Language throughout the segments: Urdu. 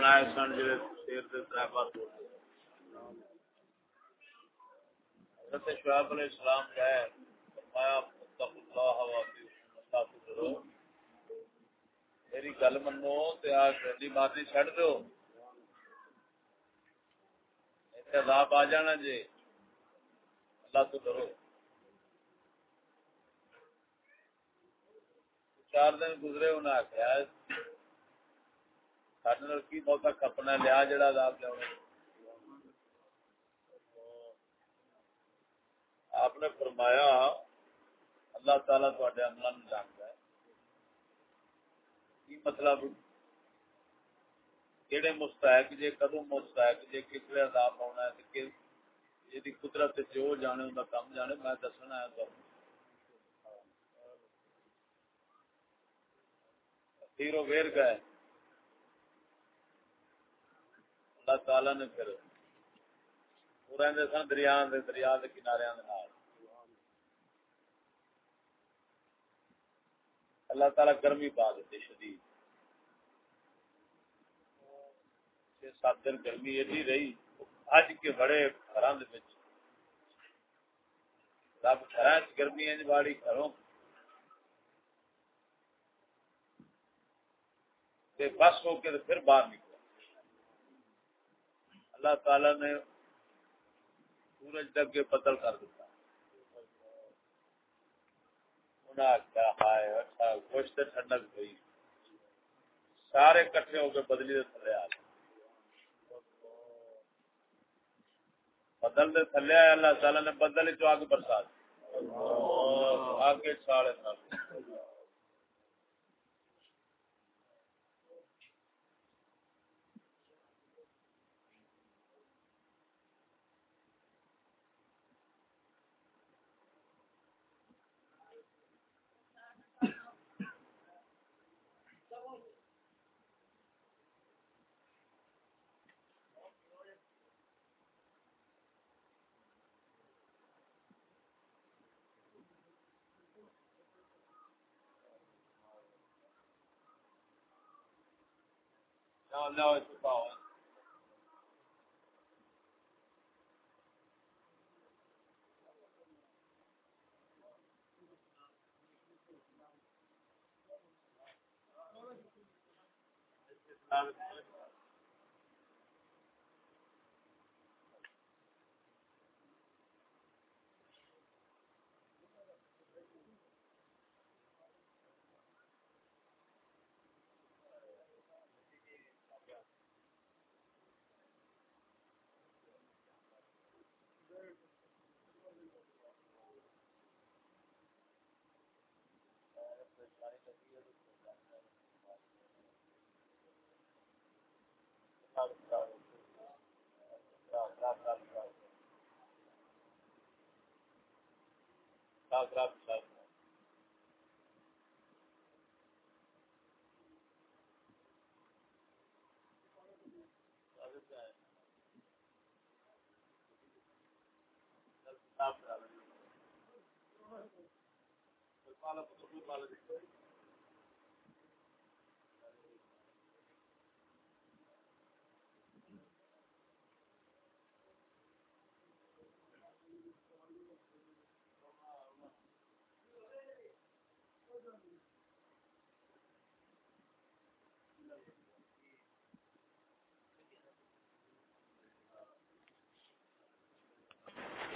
بنائے سن جڑے شیر دے حضرت شعیب علیہ السلام فرمایا اللہ و اطیعوا میری گل منو تے آ گلی باتیں دو۔ عذاب آ جانا جی اللہ تو ڈرو۔ چار دن گزرے انہیں آخیا سارے کی بہت کپنا لیا جڑا عذاب لیا آپ نے فرمایا اللہ تعالیٰ تے عملہ نہیں جانتا ہے کی مطلب کہڑے مستحق جے کدو مستحق جے کس لیے عذاب آنا ہے کہ یہ قدرت جو جانے ان کا کام جانے میں دسنا ہے تو تیرو ویر گئے اللہ تعالی نے پھر رہتے سن دریا دریا کے کنارے اللہ تعالی گرمی پا دیتی شدید۔ سات دن گرمی ایڈی رہی۔ اج کے بڑے گھر رب گھر گرمی باڑی گھروں۔ بس ہو کے پھر باہر نکلا اللہ تعالی نے سورج تک کے بدل کر دیتا اچھا گوشت ٹھنڈک گئی سارے کٹھے ہو کے بدلی دے تھلے آ گئے۔ بدل دے تھلے آیا اللہ تعالی نے بدل چ آگ برسات آگے ساڑے No, no, it's a phone. Um, خراب خراب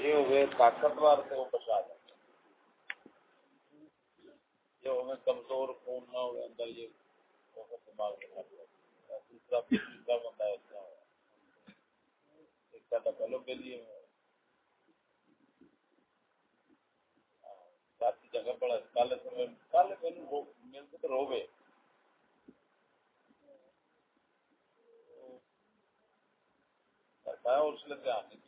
یہ ہوئے طاقتور سے وہ بچا جائے یہ ہوئے کمزور خون نہ ہوئے اندر، یہ دماغ میں دوسرا دوسرا بندہ ایسا ہوا ایک کا پہلو کے لیے ہاں، ساتھی جگہ پڑا کل کل مل کے تو روے اس لیے دھیان نہیں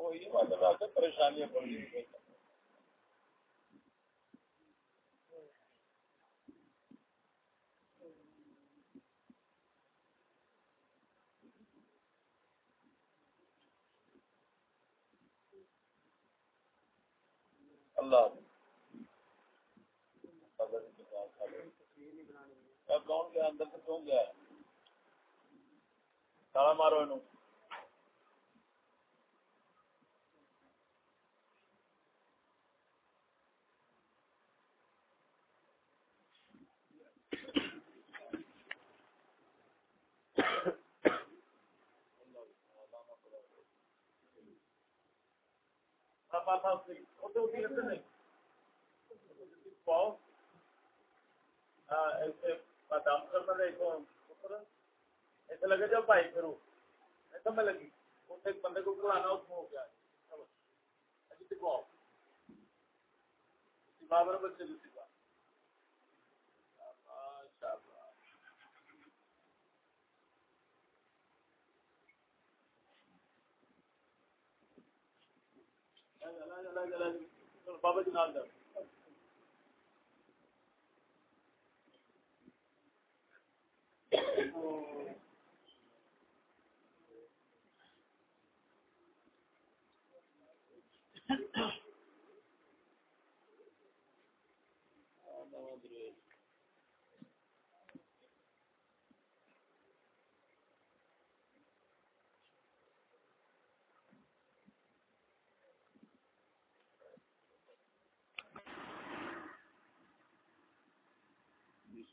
پریشانیاں اللہ کون گیا اندر سے کیوں گیا تالا مارو پاسا دم کرنا ایسے لگے جاؤ بھائی کرو ایسا میں لگی۔ ایک بندے کو پرانا اس میں ہو گیا۔ بابر بچے دوسری بات جی، بابا جی نال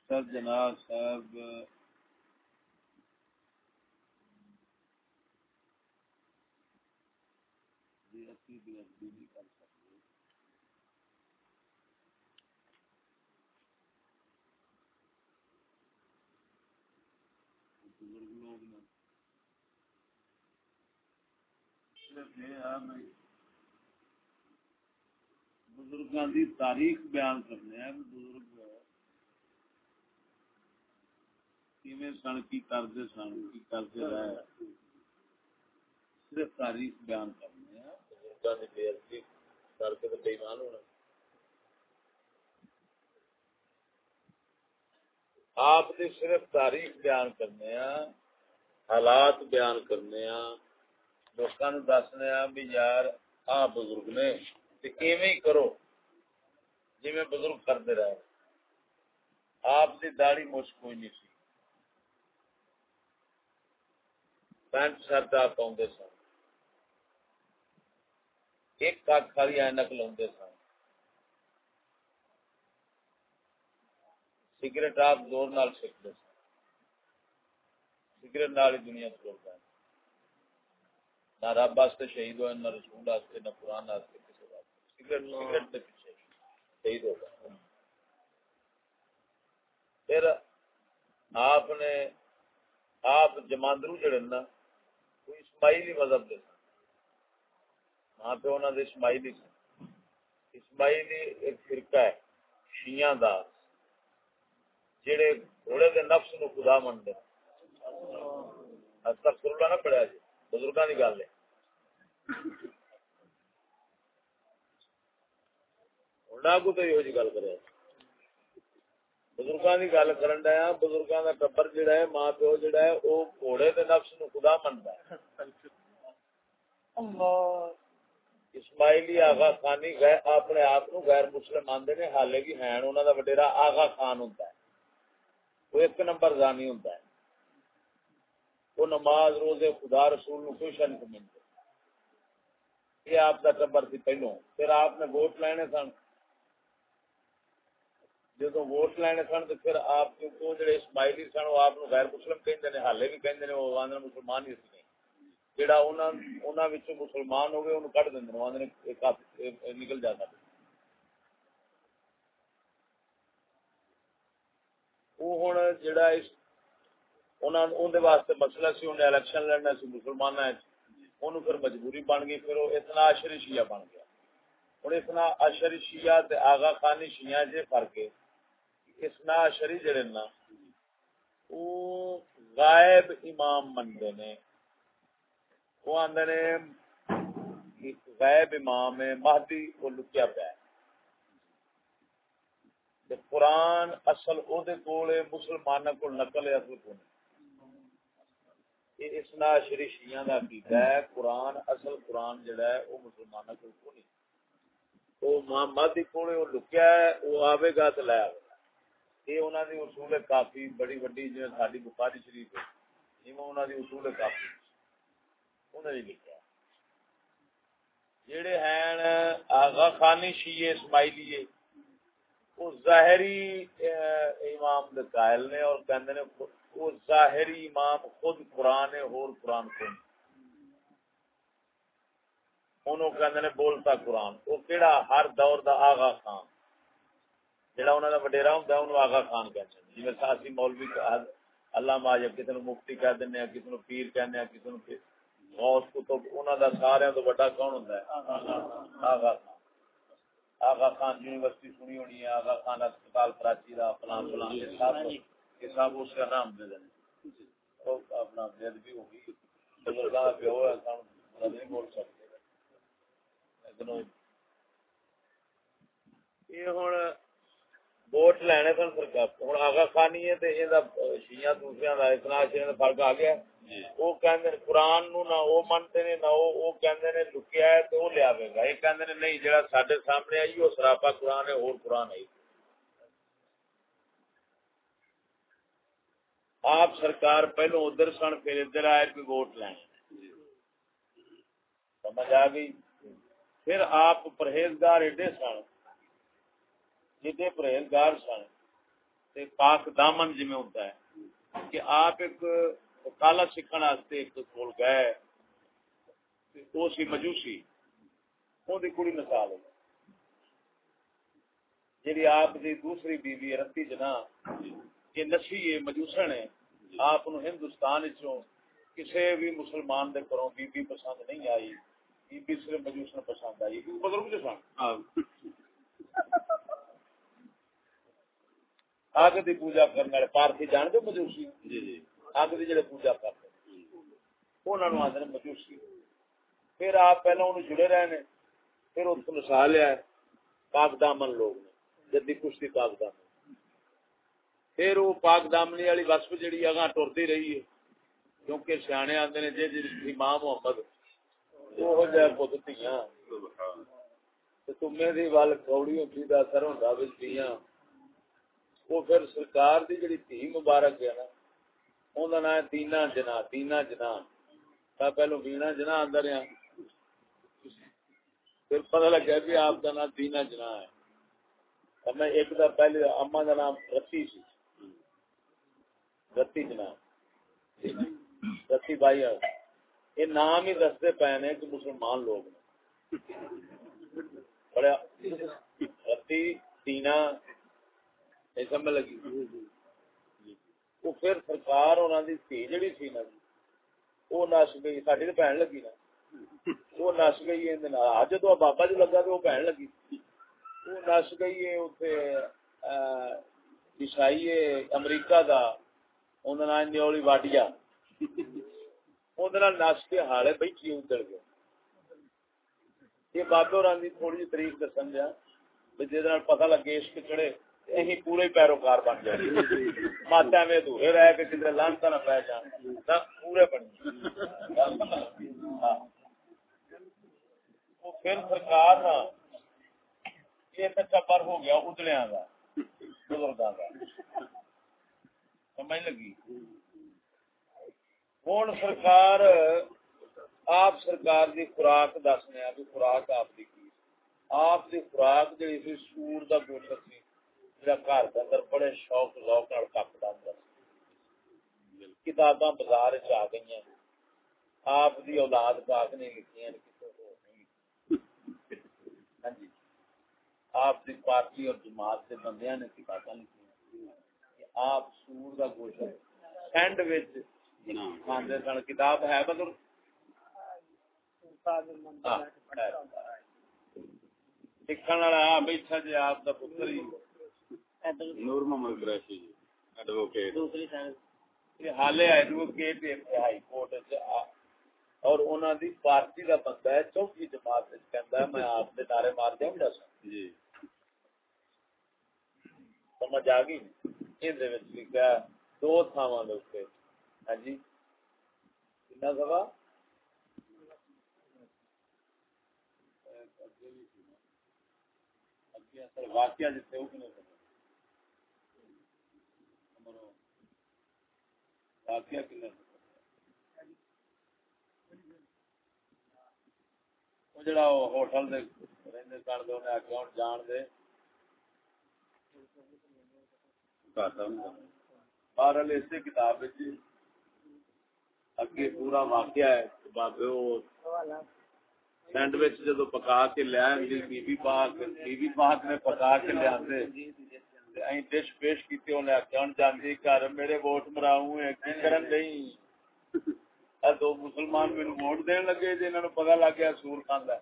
سر جناب صاحب جی، بزرگوں کی تاریخ بیان کرنے ہیں بزرگ سن، کی کرتے سن، کی کرتے رہے صرف تاریخ بیان کرنے آپ نے صرف تاریخ بیان کرنے حالات بیان کرنے لوگوں نے دسنے بھی یار، آ بزرگ نے کرو؟ جی بزرگ کرتے رہے۔ آپ کی داڑی مشک کوئی نہیں سی۔ پینٹ شرٹ آپ پاؤں سن۔ ایک کاک خالی اینک لاؤں سن۔ سگریٹ آپ زور نال سکتے سن۔ سگریٹ نال ہی دنیا پہ نہ رب واسطے شہید ہوئے نہ رسول واسطے نہ قرآن واسطے کسی واسطے۔ سگریٹ سگریٹ کے پیچھے شہید ہو گئے۔ پھر آپ نے آپ جماندرو جڑے نا اسماعیلی مذہب دے سن ماں پیو انہوں نے اسماعیلی سن۔ اسماعیلی ایک فرقہ ہے، شیعہ دا جڑے گھوڑے دے نفس نو خدا منتے استغفر اللہ نہ پڑھیا جی بزرگاں دی گل ہے۔ ہن کو تو یہ جی گل کرے۔ بزرگاں دی گل کرن دیا بزرگاں دا ٹبر جڑا ہے ماں پیو جڑا ہے او گھوڑے دے نفس نو خدا مندا ہے اللہ اسماعیلی آغا خانی غیر اپنے آپ نو غیر مسلم مانتے نے حالے بھی ہیں انہوں دا وڈیرا آغا خان ہوندا ہے وہ ایک نمبر زانی ہوندا ہے وہ نماز روزے خدا رسول نو کوئی شان نہیں یہ آپ کا ٹبر سی پہلو پھر آپ نے ووٹ لینے سن جب ووٹ لینے سن تو پھر آپ کو جڑے اسماعیلی سن وہ آپ غیر مسلم کہندے حالے بھی کہندے وہ آندے مسلمان ہی سی جڑا انہاں انہاں مسلمان ہوے اونوں کڈ دیندے آندے نکل جاتا وہ ہن جڑا اس انہاں اون دے واسطے مسئلہ سی انہیں الیکشن لڑنا سی، مسلماناں وچ۔ اونوں پھر مجبوری بن گئی، پھر وہ اتنا اشری شیعہ بن گیا۔ ہن اتنا اشری شیعہ تے آغا خانی شیعہ جے فرق ہے۔ اسنا شری جڑے نا، او غائب امام مندے نے۔ وہ آندے نے، غائب امام ہے مہدی کو لکیا پیا۔ ہے قرآن اصل او دے کول ہے مسلماناں کول نقل ہے، اصل کو یہ اسنا شری شیعہ دا عقیدہ ہے۔ قرآن اصل قرآن جڑا ہے، او مسلماناں کول کو نہیں او وہ محمد کونے وہ لکیا ہے وہ آوے گا تو لے آوے۔ یہ انہوں نے اصول کافی بڑی بڑی جو ساری بخاری شریف ہے جی انہوں نے اصول کافی انہوں نے لکھا جڑے ہیں آغا خانی شیعہ اسماعیلیے وہ ظاہری امام دے قائل نے اور کہندے نے وہ ظاہری امام خود قرآن ہے اور قرآن کو انہوں کہندے نے بولتا قرآن وہ کیڑا ہر دور دا آغا خان جڑا انہاں دا وڈیرا ہوندا ہے اونوں آغا خان کہندے ہیں جویں ساسی مولوی اللہ ماجب کسی نو مفتی کہہ دنے ہیں کسی نو پیر کہنے کسی نو غوث کتب انہاں دا سارے تو بڑا کون ہوندا ہے؟ آغا خان۔ آغا خان یونیورسٹی سنی ہونی ہے آغا خان اسپتال کراچی دا فلان فلان۔ یہ سب یہ سب اس کا نام دے دیں اپنا بید بھی ہوگی بزرگاں پیو ہے سن نہیں بول سکتے۔ یہ ہوں ووٹ لینے سن سرکار ہوں آگا خانی ہے دوسرے اتنا فرق آ گیا۔ وہ کہندے قرآن نو نہ وہ منتے نے نہ وہ کہندے نے لکیا ہے تو وہ لیا گا یہ کہندے نے نہیں جڑا ساڈے سامنے آئی وہ سراپا قرآن ہے اور قرآن آئی آپ سرکار پہلو ادھر سن پھر ادھر آئے بھی ووٹ لین سمجھ آ گئی پھر آپ پرہیزگار ایڈے سن جدے پرہیزگار سن پاک دامن جی میں ہوتا ہے کہ آپ ایک کالا سیکھنے واسطے ایک کول گئے وہ سی مجوسی وہ کڑی مثال ہے۔ جی آپ دی دوسری بیوی رتی جنا یہ نسی ہے، مجوسن ہے۔ آپ ہندوستان کسی بھی مسلمان دے کروں بی بی پسند نہیں آئی صرف مجوسن پسند آئی۔ بزرگ جو سن۔ اگ دی پوجا کرنے والے پارتھی جان دو مجوسی؟ جی جی۔ اگ دی جڑے پوجا کرتے انہوں نے آدھے مجوسی۔ پھر آپ پہلے انہوں جڑے رہے نے پھر اس نسا لیا پاک دامن لوگ نے جدی کشتی پاک دامن۔ پھر وہ پاک دامنی والی وسپ جڑی اگاں ٹرتی رہی ہے۔ کیونکہ سیانے آتے نے جی جی امام محمد تمے دی ول کوڑی ہوتی دا اثر ہوندا وچ تیاں وہ پھر سرکار دی جڑی تھی مبارک ہے نا، اون دا نام دینا جنا دینا جنا۔ تا پہلو وینا جنا اندر ہے پھر پتہ لگا کہ آپ دا نام دینا جنا ہے۔ میں ایک دا پہلے اما دا نام رتی سی۔ رتی جنا۔ رتی بائی ہے یہ نام ہی دستے پے نے کہ مسلمان لوگ نے۔ بڑا رتی دینا سمجھ لگی وہ پھر سرکار دی تھی جڑی نا، وہ نس گئی بہن لگی نا۔ وہ نس گئی بابا جو لگا تو وہ بہن لگی۔ وہ نس گئی ہے عیسائی امریکہ کا انہوں نیولی واڈیا۔ نس کے ہالے بیٹھی ادھر گیا یہ بابے اور تھوڑی جی تاریخ دسن دیا جی پتا لگے عشق چڑھے اہی پورے پیروکار بن جائے ماتا میں ادھورے رہ کے کدھر لانتا نہ پی جان پورے بن ہاں۔ پھر سرکار نا یہ چپر ہو گیا ادڑیا کا بزرگوں کا سمجھ لگی ہوں سرکار آپ سرکار دی خوراک دسنے بھی خوراک آپ کی آپ دی خوراک جی سور دا گوشت سی جا گھر کے اندر بڑے شوق ذوق نال کپتا کتاباں بازار چ آ گئی آپ دی اولاد پاک نے لکھی ہاں جی۔ آپ دی پارٹی اور جماعت سے بندیاں نے کتاباں لکھی آپ سور دا گوشت سینڈوچ سن۔ کتاب ہے بدل لکھن والا بیٹھا جی آپ کا پتر ہی۔ نور محمد قریشی جی ایڈوکیٹ دوسری حالے ایڈوکیٹ ہائی کورٹ اور انہوں دی پارٹی کا بندہ ہے چوتھی جماعت کہندا ہے میں آپ سے نعرے مار دیا ہوں دس جی سمجھ آ گئی ان لکھا دو تھاواں دے ہاں جی کتنا سوا واقعہ جتنے وہ واقعہ کنے جڑا ہوٹل دے رہندے کر دے جان دے۔ بہرحال کتاب اگے پورا واقعہ ہے بابے سینڈوچ جدو پکا کے لیا بی جی بی پاک بی بی پاک نے پکا کے لیا ڈش پیش کی جاندی کر میرے ووٹ مراؤں کرن نہیں دو مسلمان میرے ووٹ دین لگے جنہوں نے پتا لگ گیا سور کھانا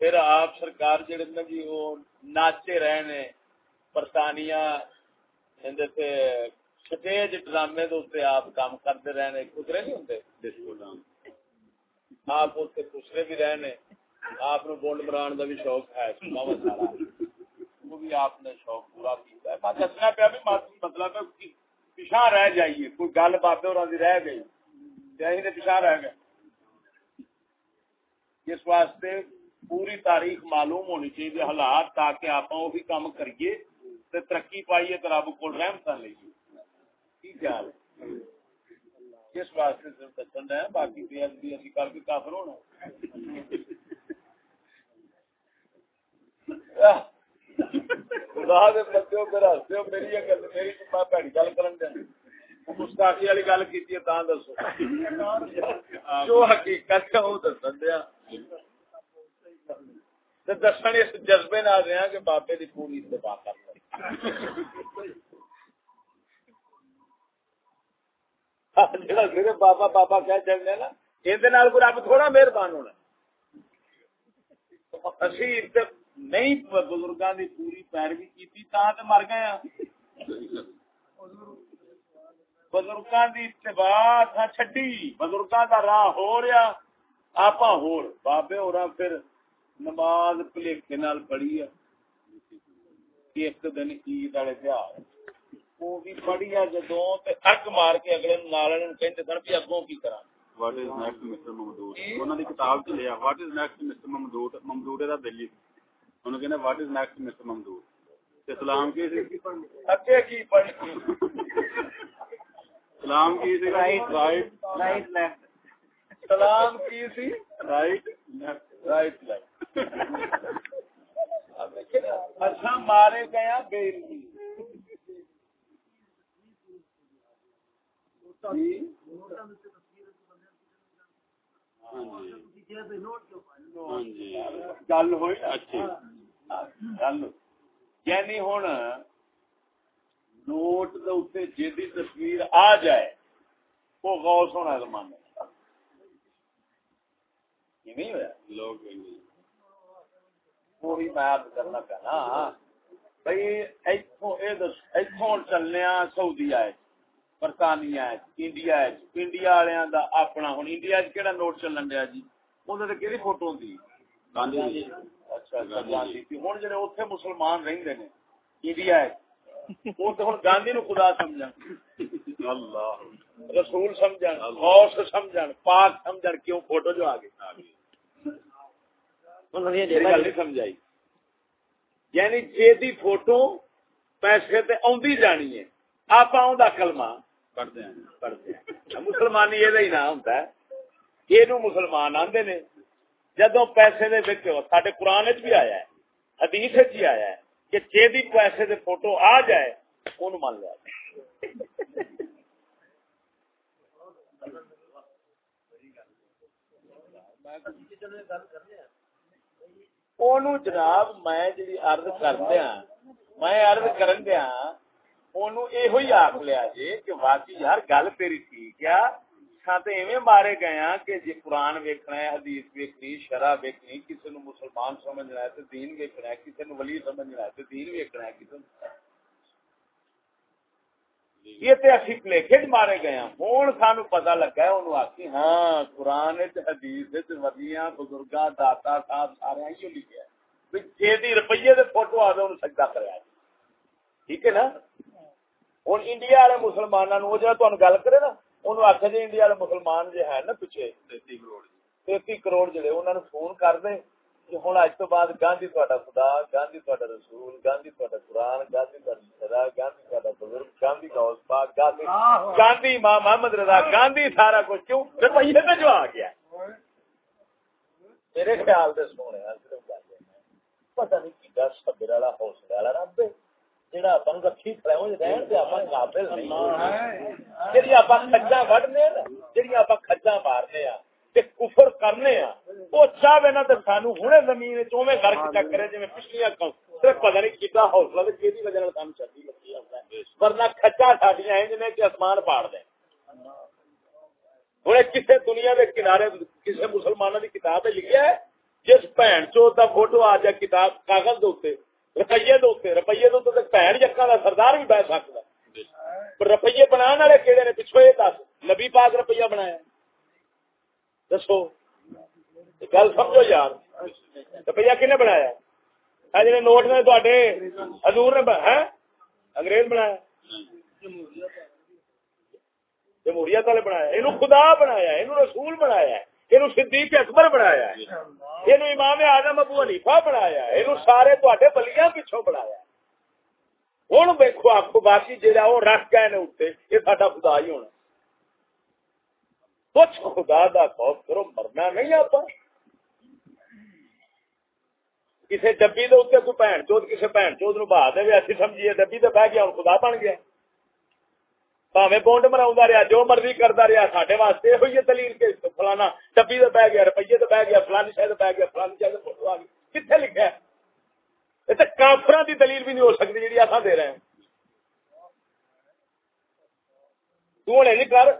پھر آپ سرکار جڑے نا جی وہ ناچے رہے نے برطانیہ سٹیج ڈرامے دے آپ کام کرتے رہے نے گزرے نہیں ہوں آپ دوسرے بھی رہے نے آپ بولڈ مران کا بھی شوق ہے وہ بھی آپ نے شوق پورا کیا میں دسنا پیا بھی مطلب پچھا رہ جائیے، کوئی گل بابے اور رہ گئی۔ نے پچھا رہ گئے۔ اس واسطے پوری تاریخ معلوم ہونی چاہیے حالات، تاکہ آپ وہی کام کریے ترقی پائیے تو رب کو رحمت لیجیے کی خیال ہے؟ کس واسطے دسن رہے باقی بے ادبی اسی کر کے کافر ہونا۔ خدا دے بندے ہستے میری گل میری میں بھڑی گل کرن دے مستاقی والی گل کیتی ہے، تاں دسو۔ جو حقیقت ہے دسن دیا۔ تے دسن اس جذبے نال کہ بابے دی پوری اتباع کر جڑا بابا بابا کہہ چلنے نا یہ رب تھوڑا مہربان ہونا اسی نہیں بزرگاں دی پوری پیروی کیتی تاں تے مر گئے بزرگاں دی اتباع تھا چھڈی بزرگاں دا راہ ہو رہا آپا ہور بابے ہورا پھر نماز پلیکھے نال پڑھی ہے ایک دن عید والے تہوار وہ بھی پڑھی ہے جدوں تے اگ مار کے اگلے نال نوں کہندے سن بھی اگوں کی کراں what is next mister Mamdood انہاں دی کتاب چ لیا what is next mister Mamdood Mamdood دا دلی انہوں کہنا what is next mister Mamdood اسلام کی اگے کی پڑھ سلام کی سی رائٹ رائٹ رائٹ لیفٹ سلام کی سی رائٹ لیفٹ رائٹ لیفٹ اچھا مارے گیا بے علمی گل ہوئی؟ اچھی۔ گل یعنی ہوں نوٹ جی تصویر آ جائے وہ غوث ہونا زمانے نہیں ہوا لوگ وہی میں کرنا پہنا بھائی اتوں چلنے سعودی آئے برطانیہ انڈیا انڈیا والوں کا اپنا ہوں انڈیا نوٹ چلن دیا جی فوٹو ہوں جڑے اتنے مسلمان رہتے ہیں انڈیا گاندھی نو خدا سمجھ اللہ رسول سمجھ غوث سمجھ پاک سمجھ کیوں فوٹو جو آگے سمجھائی یعنی جی فوٹو پیسے تے جانی ہے آپ کلمہ پڑھتے ہیں مسلمانی یہ نام ہوتا ہے یہ مسلمان آدھے نے جدو پیسے دے سڈے قرآن چ بھی آیا ہے، حدیث بھی آیا ہے کہ جی بھی پیسے دے فوٹو آ جائے ان مان لیا۔ جناب میں جی ارد کردیا میں ارد کرن دیا یہ آخ لیا جی کہ واقعی یار گل تیری ٹھیک ہے مارے گئے ہاں کہ جی قرآن ویکنا ہے، حدیث کسی نو مسلمان سمجھنا ہے دین ہے کسی نو ولی سمجھنا ہے دین ہے کسی یہ تے اسی مارے گئے ہاں۔ ہوں سانو پتا لگا ہے ہاں قرآن حدیث ولیاں، بزرگاں، داتا، صاحب، سارے ہی لکھے جی روپیے دے فوٹو آ انہوں سجدہ کرا ٹھیک ہے نا؟ ہوں انڈیا والے مسلمانوں گل کرے نا آخ جی انڈیا والے مسلمان جو ہے نا پیچھے تیتی کروڑ تیتی کروڑ جڑے انہوں نے فون کر دیں ہوں اج تو بعد گاندھی تا خدا گاندھی تا رسول گاندھی تا قرآن گاندھی تا رشتہ گاندھی تا بزرگ گاندھی کا پاک گاندھی گاندھی ماں محمد رضا گاندھی سارا کچھ کیوں روپیے پہ جو آ گیا میرے خیال سے سونے صرف گل پتہ نہیں کی دس سبر والا حوصلہ والا رب جہاں اپن رکھی کھڑے ہو رہن تے اپن قابل نہیں جڑی اپن کھجا وڈنے جڑی اپن کھجا مارنے آ کفر کرنے وہ چاہے نا تو سانو ہوں زمین چویں گھر چکرے پچھلیا پتا نہیں کتا حوصلہ کہ وجہ سان چلتی لگی ورنہ کچا ساڈیا ہیں جنہیں کہ آسمان پاڑ دیں ہوں کسی دنیا کے کنارے کسی مسلمانوں کی کتاب ہے جس چوت کا فوٹو آ جائے کتاب کاغذ دے روپیے دے روپیے دے بھن جکا کا سردار بھی بہ سکتا روپیے بنا والے کہڑے نے پچھو یہ دس نبی پاک روپیہ بنایا دسو گل سمجھو یار روپیہ کنے بنایا جی نوٹ نے تے ہزور نے انگریز بنایا جمہوریت والے بنایا یہ خدا بنایا یہ رسول بنایا ہے یہ صدیق اکبر بنایا یہ امام آدم ابو حنیفہ بنایا یہ سارے تے بلیاں پچھوں بنایا ہوں ویکو آخو باقی جہاں وہ رکھ گئے اتنے یہ سا خدا ہی ہونا کچھ خدا دا خوف کرو مرنا نہیں آپ کسی ڈبی دے کوئی بھن چوت کسی بھن چوت نو بہا دے اچھی سمجھیے ڈبی تو بہ گیا ہوں خدا بن گیا پاوے بونڈ مرا رہا جو مرضی کرتا رہا سارے واسطے یہ ہوئی دلیل کے فلانا ڈبی تو بہ گیا روپیے تو بہ گیا فلانی شاید بہ گیا فلانی شاید فوٹو آ گئی کتنے لکھا ہے یہ تو کافر کی دلیل بھی نہیں ہو سکتی جی اصا دے رہے ہیں تو کر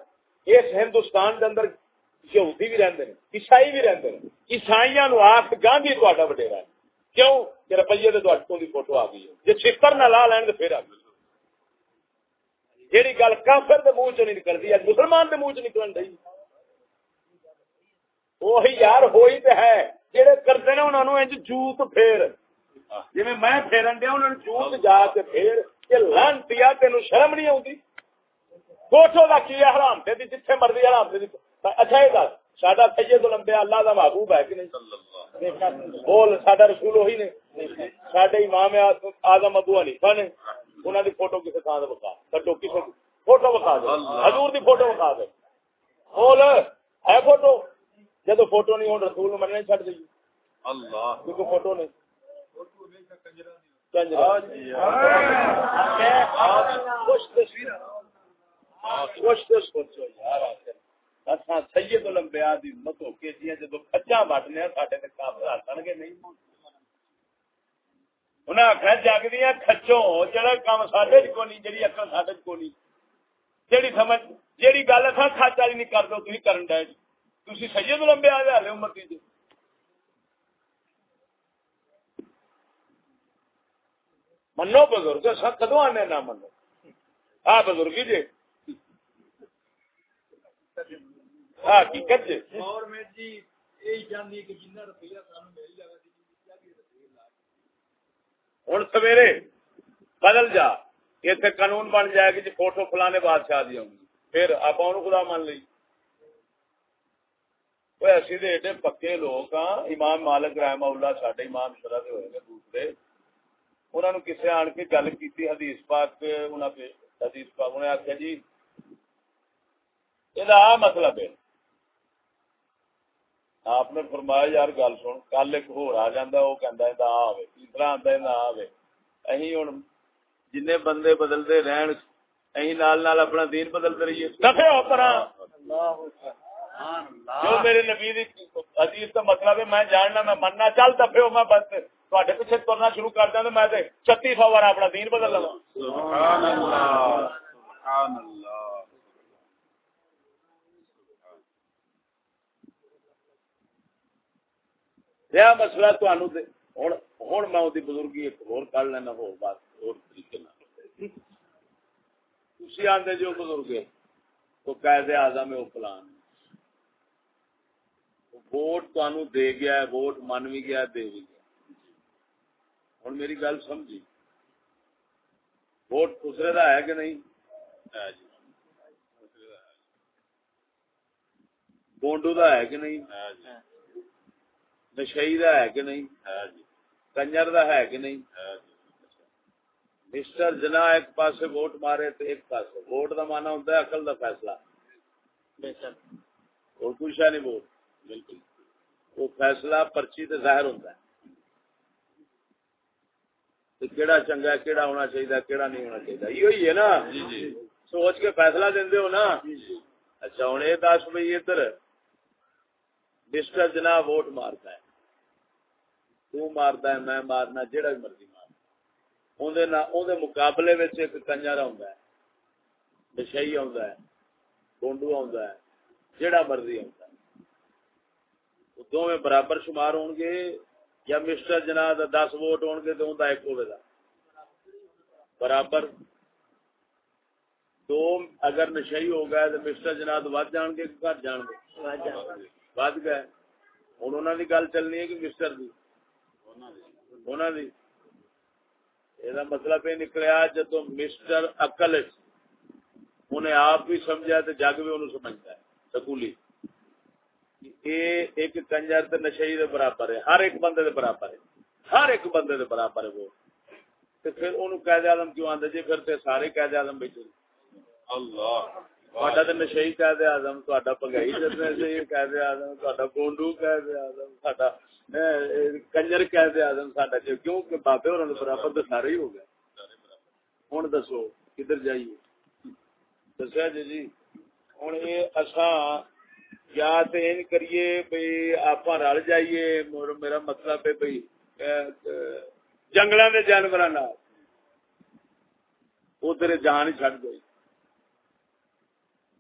اس ہندوستان کے اندر یہودی بھی رہتے ہیں عیسائی بھی رہتے ہیں عیسائی نو آخ گاندھی تا وڈیرا کیوں کہ روپیے کی فوٹو آ گئی ہے جی چھتر نہ لا لین تو پھر آ گئی جیڑی گل کافر دے منہ چ نہیں نکلتی اج مسلمان دے منہ چ نکلن رہی وہی یار ہوئی تو ہے جہے کرتے ہیں انہوں نے جوت پھیر۔ جی میں پھیرن دیا انہوں نے جوت جا کے پھیر۔ کہ لانتی تین شرم نہیں آتی کوٹو کا کی حرام دے دی جتھے مرضی حرام دے دی۔ اچھا یہ گل ساڈا سید لمبیا اللہ دا محبوب ہے کہ نہیں؟ بول ساڈا رسول وہی نے۔ ساڈے امام اعظم ابو حنیفہ نے۔ انہاں دی فوٹو کسے تھان تے بکا کٹو کسے فوٹو بکا دے۔ حضور دی فوٹو بکا دے۔ بول ہے فوٹو؟ جدو فوٹو نہیں رسول چھڈ دئی اللہ۔ کیونکہ فوٹو نہیں۔ سید لمبیا دی۔ مت ہو کے جی جدو کچا بٹنے ساڈے تے کافر گے نہیں انہیں آخر جگ دیا کچو جہاں کام سڈے چ کو نہیں جی اکل سڈے چ کو نہیں جیڑی سمجھ، جیڑی گل اصا سچ والی نہیں کر دو تھی کرن ڈے۔ تھی سید لمبے آ جائے امتی جی منو بزرگ سب کدو آنے نہ منو؟ آ بزرگی جی۔ حقیقت جی۔ گورنمنٹ جی یہی چاہتی کہ جنہ روپیہ سانو مل جائے ہوں سویرے بدل جا اتنے قانون بن جائے گی جی فوٹو فلانے بادشاہ دی ہوں پھر آپ خدا مان لی۔ ایسی ایڈے پکے لوگ ہاں امام مالک رحمہ اللہ سڈے امام شرح کے ہوئے دوسرے۔ انہوں نے کسی آن کے گل کی حدیث پاک حدیث پاک انہیں آخیا جی یہ مطلب ہے۔ آپ نے فرمایا یار گل سن کل ایک ہو آ جا وہ کہ آئے تیسرا آتا نہ آئے اہی ہوں جن بندے بدلتے رہن اہی نال نال اپنا دین بدلتے رہیے۔ دفے ہو پر جو میرے نبی عزیز کا مطلب ہے میں جاننا میں مننا چل دفے ہو میں بس تے پیچھے ترنا شروع کر دیا تو میں سو بار اپنا دین بدل لوا سبحان اللہ سبحان اللہ۔ رہا مسئلہ تہن ہوں میں بزرگی ایک ہور کر لینا ہو بات اور طریقے تھی آدھے جو بزرگ تو قید آزم ہے وہ پلان ووٹ تہن دے گیا ہے ووٹ من بھی گیا دے بھی گیا ہوں میری گل سمجھی ووٹ خسرے کا ہے کہ نہیں جی بونڈو کا ہے کہ نہیں نشئی دا ہے کہ نہیں جی۔ کنجر دا ہے کہ نہیں۔ مسٹر جنا ایک پاسے ووٹ مارے تو ایک پاسے ووٹ دا مانا ہوتا ہے عقل دا فیصلہ اور کچھ ہے نہیں ووٹ بالکل وہ فیصلہ پرچی تے ظاہر ہوتا ہے کیڑا چنگا کیڑا ہونا چاہیے کیڑا نہیں ہونا چاہیے یہ ہے نا جی جی سوچ کے فیصلہ دے ہو نا اچھا ہوں یہ دس بھائی ادھر مسٹر جنا ووٹ مارتا ہے تو ہے میں مارنا جہاں بھی مرضی مارنا مقابلے ایک کنجر آ نشئی آ گونڈو آ جہاں مرضی آ دونوں برابر شمار ہون گے یا مسٹر جنا دس ووٹ ہون گے تو ان کا ایک ہوگا برابر۔ دو اگر نشئی ہو گیا تو مسٹر جناب ود جان گے گھر جان گے؟ ود گئے۔ ہوں انہوں کی گل چلنی ہے کہ مسٹر دی۔ دی مطلب یہ نکلیا جدو مسٹر اکل آپ بھی سمجھا تو جگ بھی انہوں سمجھتا ہے سکولی ایک کنجر تے برابر ہے ہر ایک بندے برابر ہے ہر ایک بندے برابر ہے وہ پھر قید اعظم کیوں آندے جی پھر سارے قید اعظم بیٹھے اللہ تہاڈا تے نشئی قید اعظم تہاڈا پگائی جتنے سے قید اعظم تہاڈا گونڈو قید اعظم ساڈا کنجر قید اعظم ساڈا کیوں کہ بابے ہوراں دے برابر تے سارے ہی ہو گئے ہن دسو کدھر جائیے دسیا جی جی ہن اے اساں یا تو ان کریے بھائی آپ رل جائیے میرا مطلب ہے بھائی جنگل کے جانور ادھر جان ہی چڑ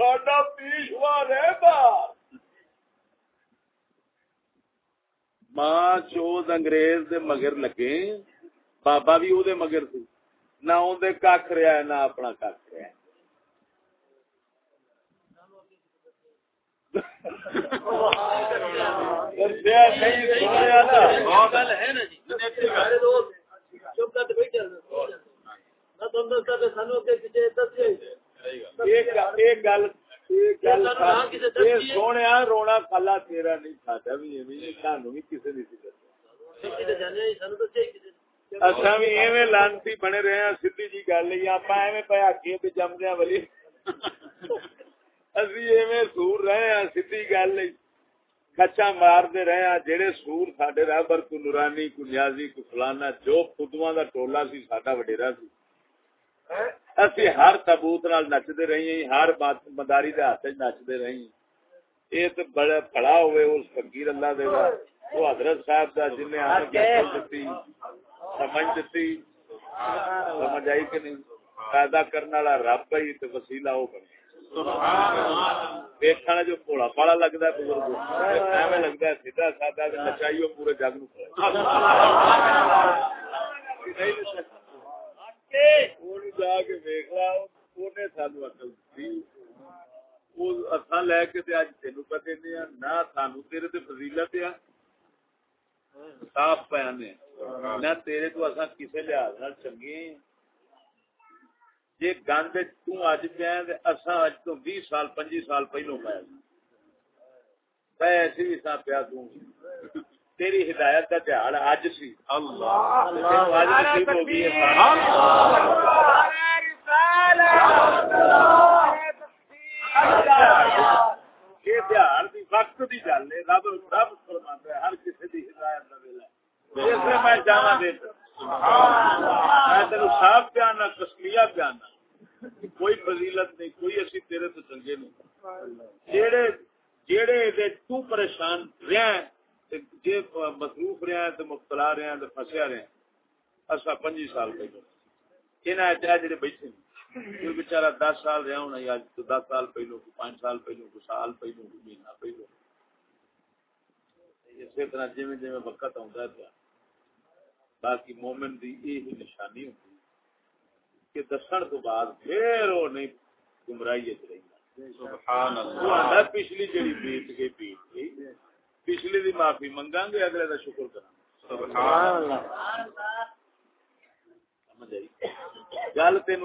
ساڈا پیشوا رہتا ماں چوز انگریز دے مگر لگے، بابا بھی او دے مگر سی۔ نہ اندر کھ رہا ہے نہ اپنا کھ رہا ہے چپ کر کے بیٹھے سنو کے پیچھے دس گئے سونے رونا کلا تیرا نہیں کھاتا بھی سانو بھی کسی اچھا بھی ایویں لانتی بنے رہے ہیں سی جی گل آپ ایویں پیا کے جمدیا والی اسی سور رہے ہیں سی گل کچا مارتے رہے ہیں جہے سور سڈے رابر کو نورانی کو نیازی کو فلانا جو خدوا کا ٹولا سی سا وڈیرا سی۔ اسی ہر تبوت نال نچتے رہی ہیں ہر مداری کے ہاتھ نچتے رہی یہ تو بڑا بڑا ہوئے اس فقیر اللہ دے وہ حضرت صاحب کا جن نے سمجھ دیتی۔ سمجھ آئی کہ نہیں؟ پیدا کرنے والا رب ہی تو وسیلہ وہ بنے۔ دیکھنا جو پالا لگتا ہے بزرگ ایویں لگتا ہے سیدھا سادہ نچائیو پورے جگ نو جا کے لا سانو اکل اصا لے کے اج پہ نہ سانو تیرے تے فضیلت صاف نہ تیرے تو اصا لحاظ چنگے گند تج پیا اج تو سال پنجی سال پہلو پایا ایسی بھی سا پیا تیری ہدایت کا دیہڑ اج سی۔ یہ وقت گل ہے۔ رب رب فرما ہے، ہر کسی ہدایت کا ویلا میں جانا دے میں تین صاف پیانا پیانا کوئی فضیلت نہیں، کوئی اسی تیرے تو چنگے نہیں۔ جیڑے جیڑے تو پریشان رہا مصروف رہا تو مبتلا تو رہا اصا پنجی سال یہاں جڑے بیٹھے کوئی بچارا دس سال رہا ہونا یا تو دس سال پہلو کوئی پانچ سال پہلو کوئی سال پہلو کوئی مہینہ پہلو۔ اسی طرح جی جی وقت آتا پیا باقی مومن دی یہ نشانی ہوتی کہ دسن تو بعد پھر وہ نہیں گمراہی رہی۔ پچھلی جڑی بیت گئی بیت گئی پچھلی دی معافی منگا گے اگلے کا شکر کرا گل تین